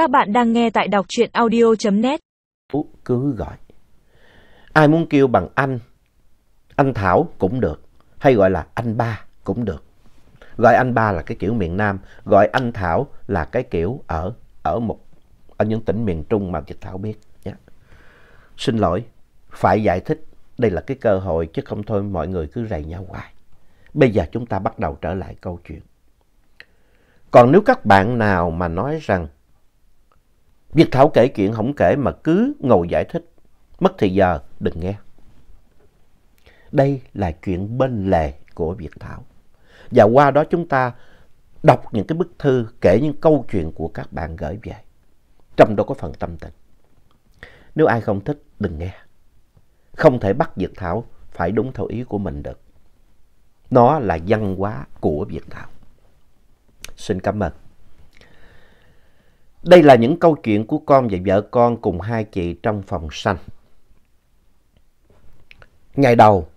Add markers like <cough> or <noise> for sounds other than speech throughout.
Các bạn đang nghe tại đọc truyện audio.net. cứ gọi. Ai muốn kêu bằng anh, anh Thảo cũng được, hay gọi là anh ba cũng được. Gọi anh ba là cái kiểu miền Nam, gọi anh Thảo là cái kiểu ở ở một ở những tỉnh miền Trung mà Việt Thảo biết nhé. Xin lỗi, phải giải thích, đây là cái cơ hội chứ không thôi mọi người cứ rầy nhau hoài. Bây giờ chúng ta bắt đầu trở lại câu chuyện. Còn nếu các bạn nào mà nói rằng Việt Thảo kể chuyện không kể mà cứ ngồi giải thích, mất thời giờ, đừng nghe. Đây là chuyện bên lề của Việt Thảo. Và qua đó chúng ta đọc những cái bức thư, kể những câu chuyện của các bạn gửi về. Trong đó có phần tâm tình. Nếu ai không thích, đừng nghe. Không thể bắt Việt Thảo phải đúng theo ý của mình được. Nó là văn hóa của Việt Thảo. Xin cảm ơn. Đây là những câu chuyện của con và vợ con cùng hai chị trong phòng xanh. Ngày đầu,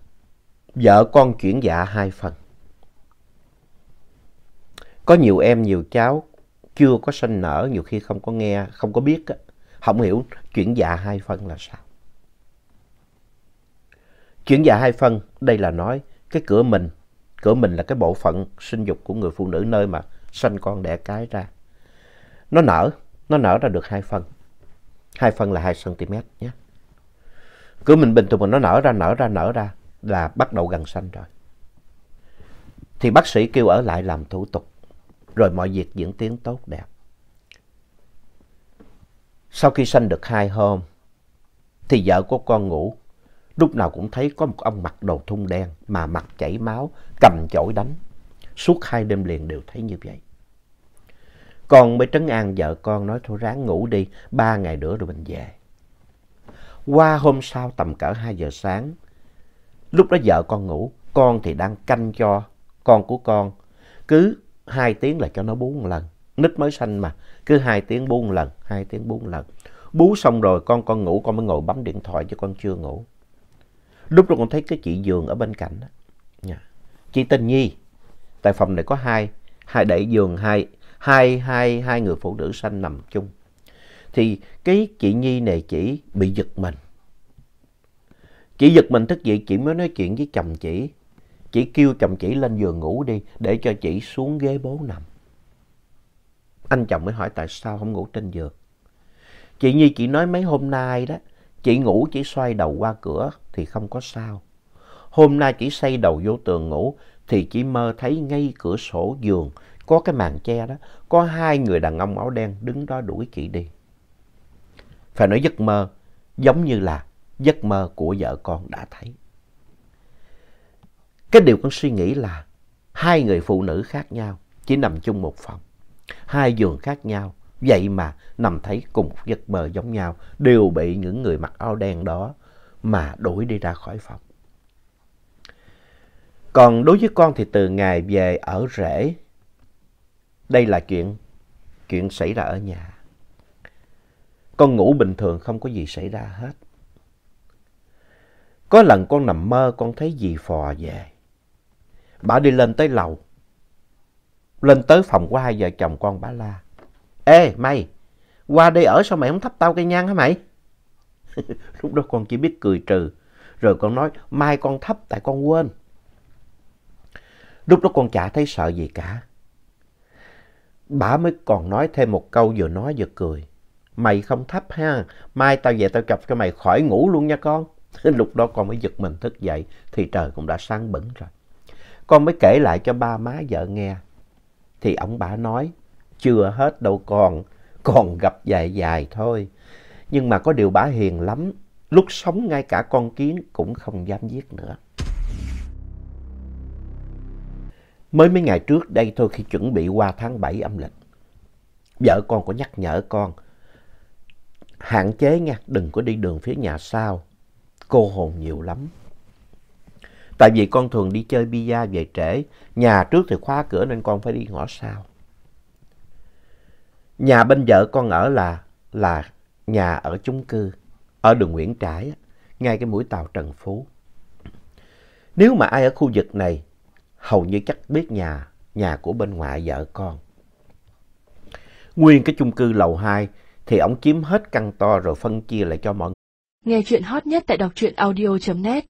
vợ con chuyển dạ hai phần. Có nhiều em, nhiều cháu chưa có sinh nở, nhiều khi không có nghe, không có biết, không hiểu chuyển dạ hai phân là sao. Chuyển dạ hai phân, đây là nói cái cửa mình, cửa mình là cái bộ phận sinh dục của người phụ nữ nơi mà sanh con đẻ cái ra. Nó nở, nó nở ra được hai phân. Hai phân là 2 cm nhé. cứ mình bình thường mà nó nở ra, nở ra, nở ra là bắt đầu gần xanh rồi. Thì bác sĩ kêu ở lại làm thủ tục, rồi mọi việc diễn tiến tốt đẹp. Sau khi sanh được hai hôm, thì vợ của con ngủ, lúc nào cũng thấy có một ông mặc đồ thun đen mà mặt chảy máu, cầm chổi đánh. Suốt hai đêm liền đều thấy như vậy. Con mới trấn an vợ con nói thôi ráng ngủ đi, ba ngày nữa rồi mình về. Qua hôm sau tầm cỡ 2 giờ sáng, lúc đó vợ con ngủ, con thì đang canh cho con của con. Cứ hai tiếng là cho nó bú một lần. Nít mới sanh mà, cứ hai tiếng bú một lần, hai tiếng bú một lần. Bú xong rồi con con ngủ, con mới ngồi bấm điện thoại chứ con chưa ngủ. Lúc đó con thấy cái chị giường ở bên cạnh đó. Chị tên Nhi, tại phòng này có hai, hai đẩy giường, hai, hai, hai, hai người phụ nữ sanh nằm chung. Thì cái chị Nhi này chỉ bị giật mình. Chị giật mình thức dậy, chị mới nói chuyện với chồng chị. Chị kêu chồng chị lên giường ngủ đi, để cho chị xuống ghế bố nằm. Anh chồng mới hỏi tại sao không ngủ trên giường. Chị Nhi chị nói mấy hôm nay đó, chị ngủ chỉ xoay đầu qua cửa thì không có sao. Hôm nay chỉ xây đầu vô tường ngủ thì chỉ mơ thấy ngay cửa sổ giường có cái màn che đó, có hai người đàn ông áo đen đứng đó đuổi chị đi. Phải nói giấc mơ giống như là giấc mơ của vợ con đã thấy. Cái điều con suy nghĩ là hai người phụ nữ khác nhau chỉ nằm chung một phòng. Hai giường khác nhau, vậy mà nằm thấy cùng giấc mơ giống nhau, đều bị những người mặc áo đen đó mà đuổi đi ra khỏi phòng. Còn đối với con thì từ ngày về ở rễ, đây là chuyện, chuyện xảy ra ở nhà. Con ngủ bình thường không có gì xảy ra hết. Có lần con nằm mơ con thấy dì phò về. Bà đi lên tới lầu. Lên tới phòng của hai vợ chồng con bà la. Ê mày, qua đây ở sao mày không thắp tao cây nhang hả mày? <laughs> Lúc đó con chỉ biết cười trừ. Rồi con nói mai con thắp tại con quên. Lúc đó con chả thấy sợ gì cả. Bà mới còn nói thêm một câu vừa nói vừa cười. Mày không thấp ha, mai tao về tao chọc cho mày khỏi ngủ luôn nha con. <laughs> Lúc đó con mới giật mình thức dậy thì trời cũng đã sáng bẩn rồi. Con mới kể lại cho ba má vợ nghe. Thì ông bà nói, chưa hết đâu con, còn gặp dài dài thôi. Nhưng mà có điều bà hiền lắm, lúc sống ngay cả con kiến cũng không dám giết nữa. Mới mấy ngày trước đây thôi khi chuẩn bị qua tháng 7 âm lịch. Vợ con có nhắc nhở con. Hạn chế nha, đừng có đi đường phía nhà sau. Cô hồn nhiều lắm. Tại vì con thường đi chơi bia về trễ. Nhà trước thì khóa cửa nên con phải đi ngõ sau. Nhà bên vợ con ở là, là nhà ở chung cư. Ở đường Nguyễn Trãi, ngay cái mũi tàu Trần Phú. Nếu mà ai ở khu vực này hầu như chắc biết nhà, nhà của bên ngoại vợ con. Nguyên cái chung cư lầu 2 thì ổng chiếm hết căn to rồi phân chia lại cho mọi người. Nghe chuyện hot nhất tại đọc truyện audio.net